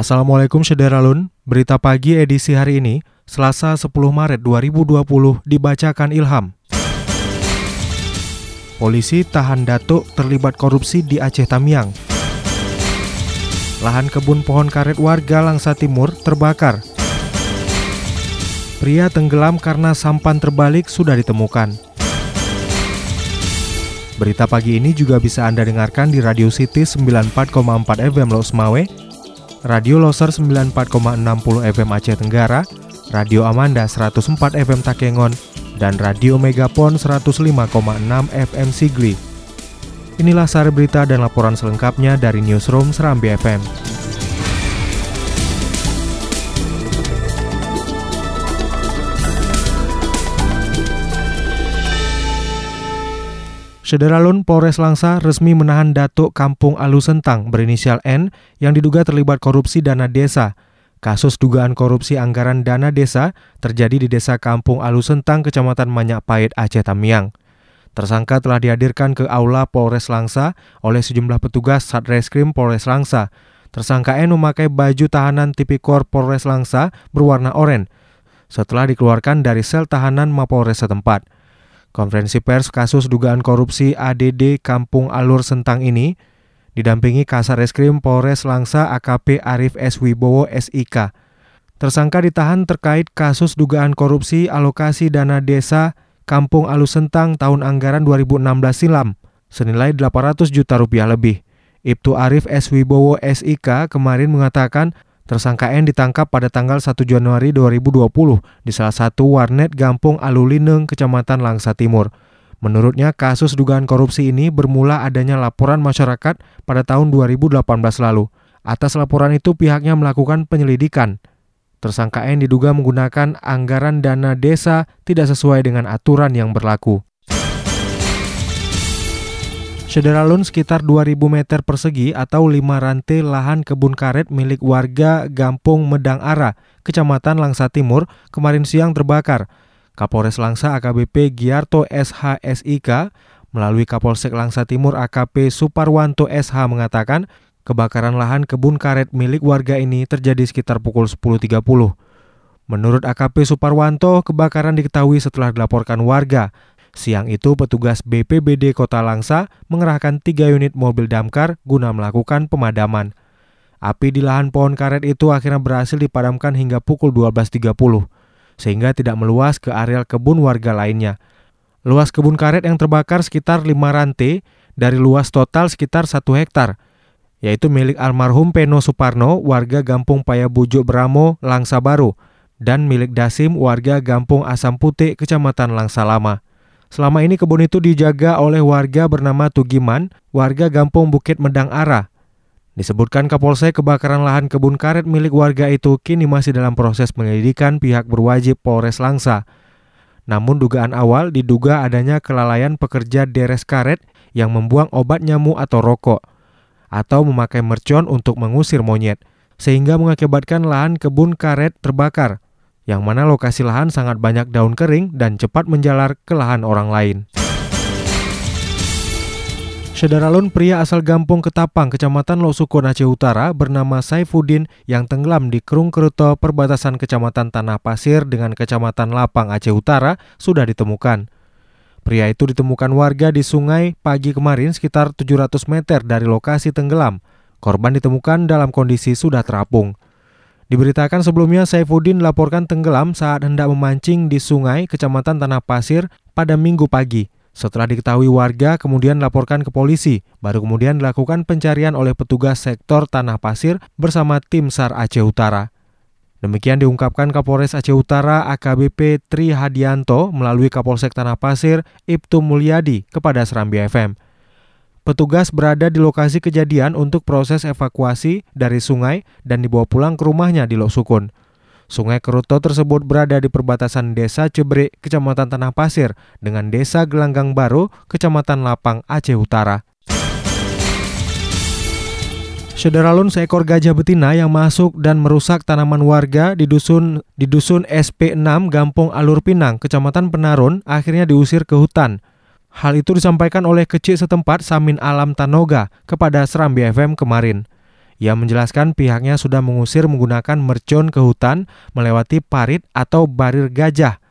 Assalamualaikum Syederalun, berita pagi edisi hari ini, Selasa 10 Maret 2020 dibacakan Ilham. Polisi tahan Datuk terlibat korupsi di Aceh Tamiang. Lahan kebun pohon karet warga Langsa Timur terbakar. Pria tenggelam karena sampan terbalik sudah ditemukan. Berita pagi ini juga bisa Anda dengarkan di Radio City 94,4 FM Los Radio Loser 94,60 FM Aceh Tenggara, Radio Amanda 104 FM Takengon, dan Radio Megapon 105,6 FM Sigli. Inilah sari berita dan laporan selengkapnya dari Newsroom Serambi FM. Sederalun Polres Langsa resmi menahan Datuk Kampung Alu Sentang berinisial N yang diduga terlibat korupsi dana desa. Kasus dugaan korupsi anggaran dana desa terjadi di Desa Kampung Alu Sentang, Kecamatan Manyak Pahit, Aceh Tamiang. Tersangka telah dihadirkan ke Aula Polres Langsa oleh sejumlah petugas Satreskrim Polres Langsa. Tersangka N memakai baju tahanan tipikor Polres Langsa berwarna oranye setelah dikeluarkan dari sel tahanan Mapolres setempat. Konferensi pers kasus dugaan korupsi ADD Kampung Alur Sentang ini didampingi Kasar Reskrim Polres Langsa AKP Arif S. Wibowo SIK. Tersangka ditahan terkait kasus dugaan korupsi alokasi dana desa Kampung Alur Sentang tahun anggaran 2016 silam senilai 800 juta rupiah lebih. Ibtu Arif S. Wibowo SIK kemarin mengatakan Tersangka N ditangkap pada tanggal 1 Januari 2020 di salah satu warnet Gampung Alulineng, Kecamatan Langsa Timur. Menurutnya, kasus dugaan korupsi ini bermula adanya laporan masyarakat pada tahun 2018 lalu. Atas laporan itu pihaknya melakukan penyelidikan. Tersangka N diduga menggunakan anggaran dana desa tidak sesuai dengan aturan yang berlaku. Sederalun sekitar 2000 meter persegi atau 5 rantai lahan kebun karet milik warga Gampung Medang Ara, Kecamatan Langsa Timur, kemarin siang terbakar. Kapolres Langsa AKBP Giarto SHSIK melalui Kapolsek Langsa Timur AKP Suparwanto SH mengatakan kebakaran lahan kebun karet milik warga ini terjadi sekitar pukul 10.30. Menurut AKP Suparwanto, kebakaran diketahui setelah dilaporkan warga Siang itu petugas BPBD Kota Langsa mengerahkan tiga unit mobil damkar guna melakukan pemadaman. Api di lahan pohon karet itu akhirnya berhasil dipadamkan hingga pukul 12.30, sehingga tidak meluas ke areal kebun warga lainnya. Luas kebun karet yang terbakar sekitar 5 rantai dari luas total sekitar 1 hektar, yaitu milik almarhum Peno Suparno, warga Gampung Payabujuk Bramo, Langsa Baru, dan milik Dasim, warga Gampung Asam Putih, Kecamatan Langsa Lama. Selama ini kebun itu dijaga oleh warga bernama Tugiman, warga Gampung Bukit Medang Ara. Disebutkan Kapolsek kebakaran lahan kebun karet milik warga itu kini masih dalam proses penyelidikan pihak berwajib Polres Langsa. Namun dugaan awal diduga adanya kelalaian pekerja deres karet yang membuang obat nyamuk atau rokok atau memakai mercon untuk mengusir monyet sehingga mengakibatkan lahan kebun karet terbakar yang mana lokasi lahan sangat banyak daun kering dan cepat menjalar ke lahan orang lain. Sederalun pria asal Gampung Ketapang, Kecamatan Losukun Aceh Utara bernama Saifuddin yang tenggelam di Kerung Keruto perbatasan Kecamatan Tanah Pasir dengan Kecamatan Lapang Aceh Utara sudah ditemukan. Pria itu ditemukan warga di sungai pagi kemarin sekitar 700 meter dari lokasi tenggelam. Korban ditemukan dalam kondisi sudah terapung. Diberitakan sebelumnya Saifuddin dilaporkan tenggelam saat hendak memancing di sungai Kecamatan Tanah Pasir pada minggu pagi. Setelah diketahui warga, kemudian dilaporkan ke polisi. Baru kemudian dilakukan pencarian oleh petugas sektor Tanah Pasir bersama tim SAR Aceh Utara. Demikian diungkapkan Kapolres Aceh Utara AKBP Tri Hadianto melalui Kapolsek Tanah Pasir Ibtu Mulyadi kepada Serambi FM. Petugas berada di lokasi kejadian untuk proses evakuasi dari sungai dan dibawa pulang ke rumahnya di Lok Sukun. Sungai Keruto tersebut berada di perbatasan Desa Cebre, Kecamatan Tanah Pasir, dengan Desa Gelanggang Baru, Kecamatan Lapang, Aceh Utara. Sederalun seekor gajah betina yang masuk dan merusak tanaman warga di dusun di dusun SP6 Gampung Alur Pinang, Kecamatan Penarun, akhirnya diusir ke hutan. Hal itu disampaikan oleh kecil setempat Samin Alam Tanoga kepada Serambi FM kemarin. Ia menjelaskan pihaknya sudah mengusir menggunakan mercon ke hutan melewati parit atau barir gajah.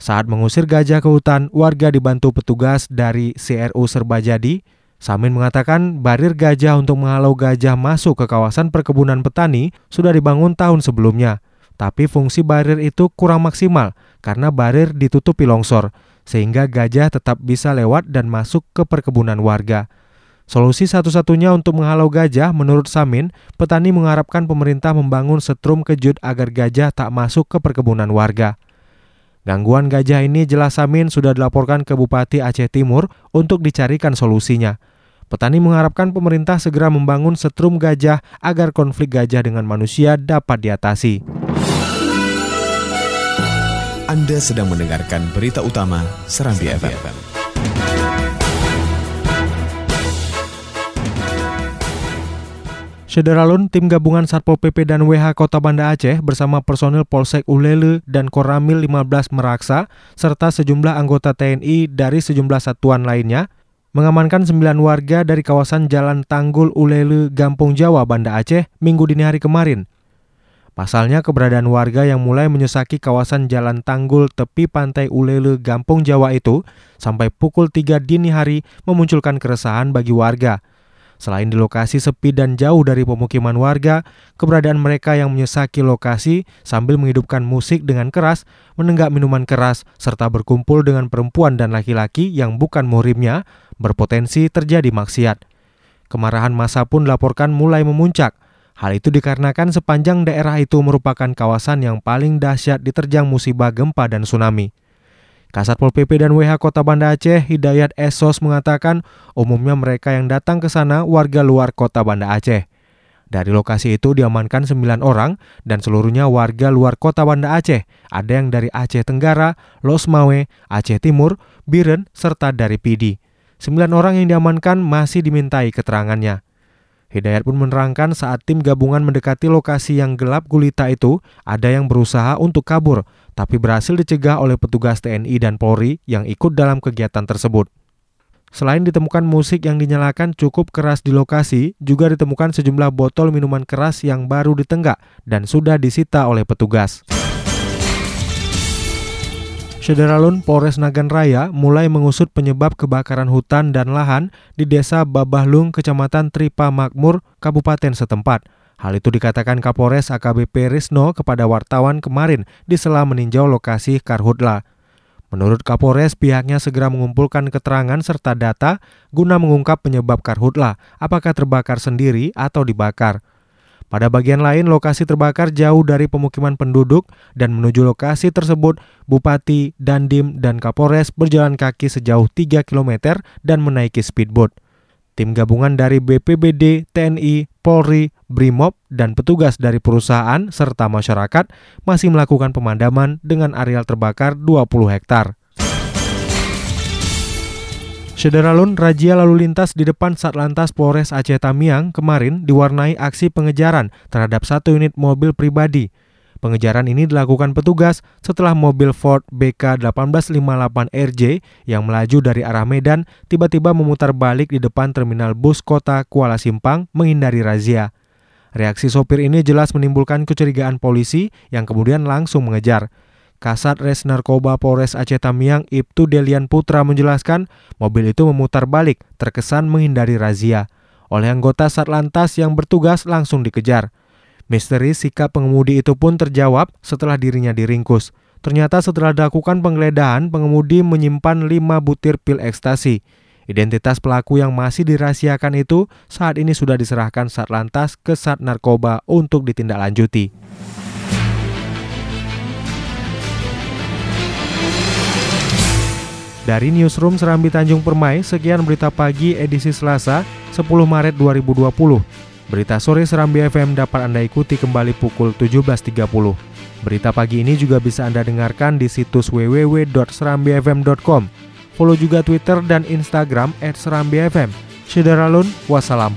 Saat mengusir gajah ke hutan, warga dibantu petugas dari CRU Serbajadi, Samin mengatakan barir gajah untuk menghalau gajah masuk ke kawasan perkebunan petani sudah dibangun tahun sebelumnya. Tapi fungsi barir itu kurang maksimal karena barir ditutupi longsor, sehingga gajah tetap bisa lewat dan masuk ke perkebunan warga. Solusi satu-satunya untuk menghalau gajah, menurut Samin, petani mengharapkan pemerintah membangun setrum kejut agar gajah tak masuk ke perkebunan warga. Gangguan gajah ini jelas Samin sudah dilaporkan ke Bupati Aceh Timur untuk dicarikan solusinya. Petani mengharapkan pemerintah segera membangun setrum gajah agar konflik gajah dengan manusia dapat diatasi. Anda sedang mendengarkan berita utama Serambi FM. Sederalun, tim gabungan Satpol PP dan WH Kota Banda Aceh bersama personil Polsek Ulele dan Koramil 15 Meraksa serta sejumlah anggota TNI dari sejumlah satuan lainnya mengamankan sembilan warga dari kawasan Jalan Tanggul Ulele, Gampung Jawa, Banda Aceh, minggu dini hari kemarin. Pasalnya keberadaan warga yang mulai menyesaki kawasan Jalan Tanggul tepi pantai Ulele, Gampung Jawa itu sampai pukul 3 dini hari memunculkan keresahan bagi warga. Selain di lokasi sepi dan jauh dari pemukiman warga, keberadaan mereka yang menyesaki lokasi sambil menghidupkan musik dengan keras, menenggak minuman keras, serta berkumpul dengan perempuan dan laki-laki yang bukan muhrimnya berpotensi terjadi maksiat. Kemarahan masa pun dilaporkan mulai memuncak. Hal itu dikarenakan sepanjang daerah itu merupakan kawasan yang paling dahsyat diterjang musibah gempa dan tsunami. Kasat Pol PP dan WH Kota Banda Aceh, Hidayat Esos mengatakan umumnya mereka yang datang ke sana warga luar Kota Banda Aceh. Dari lokasi itu diamankan 9 orang dan seluruhnya warga luar kota Banda Aceh. Ada yang dari Aceh Tenggara, Los Mawe, Aceh Timur, Biren, serta dari Pidi. Sembilan orang yang diamankan masih dimintai keterangannya. Hidayat pun menerangkan saat tim gabungan mendekati lokasi yang gelap gulita itu, ada yang berusaha untuk kabur, tapi berhasil dicegah oleh petugas TNI dan Polri yang ikut dalam kegiatan tersebut. Selain ditemukan musik yang dinyalakan cukup keras di lokasi, juga ditemukan sejumlah botol minuman keras yang baru ditenggak dan sudah disita oleh petugas. Sederalun Polres Nagan Raya mulai mengusut penyebab kebakaran hutan dan lahan di Desa Babahlung, Kecamatan Tripa Makmur, Kabupaten setempat. Hal itu dikatakan Kapolres AKBP Risno kepada wartawan kemarin di sela meninjau lokasi karhutla. Menurut Kapolres, pihaknya segera mengumpulkan keterangan serta data guna mengungkap penyebab karhutla, apakah terbakar sendiri atau dibakar. Pada bagian lain, lokasi terbakar jauh dari pemukiman penduduk dan menuju lokasi tersebut, Bupati, Dandim, dan Kapolres berjalan kaki sejauh 3 km dan menaiki speedboat. Tim gabungan dari BPBD, TNI, Polri, Brimob, dan petugas dari perusahaan serta masyarakat masih melakukan pemadaman dengan areal terbakar 20 hektar. Sederalun razia lalu lintas di depan Satlantas Polres Aceh Tamiang kemarin diwarnai aksi pengejaran terhadap satu unit mobil pribadi. Pengejaran ini dilakukan petugas setelah mobil Ford BK 1858 RJ yang melaju dari arah Medan tiba-tiba memutar balik di depan terminal bus kota Kuala Simpang menghindari razia. Reaksi sopir ini jelas menimbulkan kecurigaan polisi yang kemudian langsung mengejar. Kasat Res Narkoba Polres Aceh Tamiang Ibtu Delian Putra menjelaskan mobil itu memutar balik terkesan menghindari razia. Oleh anggota Satlantas yang bertugas langsung dikejar. Misteri sikap pengemudi itu pun terjawab setelah dirinya diringkus. Ternyata setelah dilakukan penggeledahan, pengemudi menyimpan 5 butir pil ekstasi. Identitas pelaku yang masih dirahasiakan itu saat ini sudah diserahkan Satlantas ke Sat Narkoba untuk ditindaklanjuti. Dari Newsroom Serambi Tanjung Permai, sekian berita pagi edisi Selasa 10 Maret 2020. Berita sore Serambi FM dapat Anda ikuti kembali pukul 17.30. Berita pagi ini juga bisa Anda dengarkan di situs www.serambifm.com. Follow juga Twitter dan Instagram @serambifm. Syederalun, wassalam.